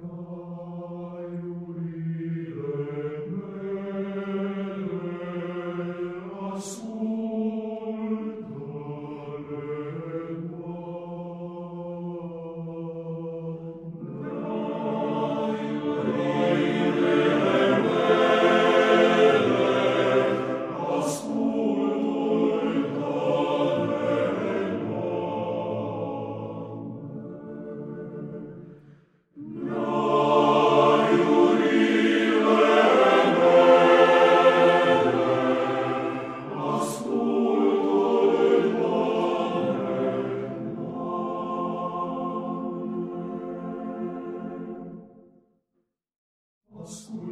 Oh. oscuro.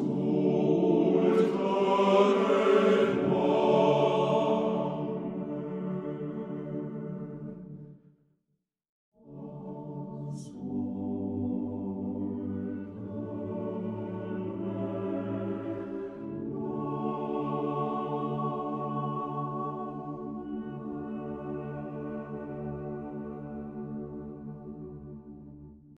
school.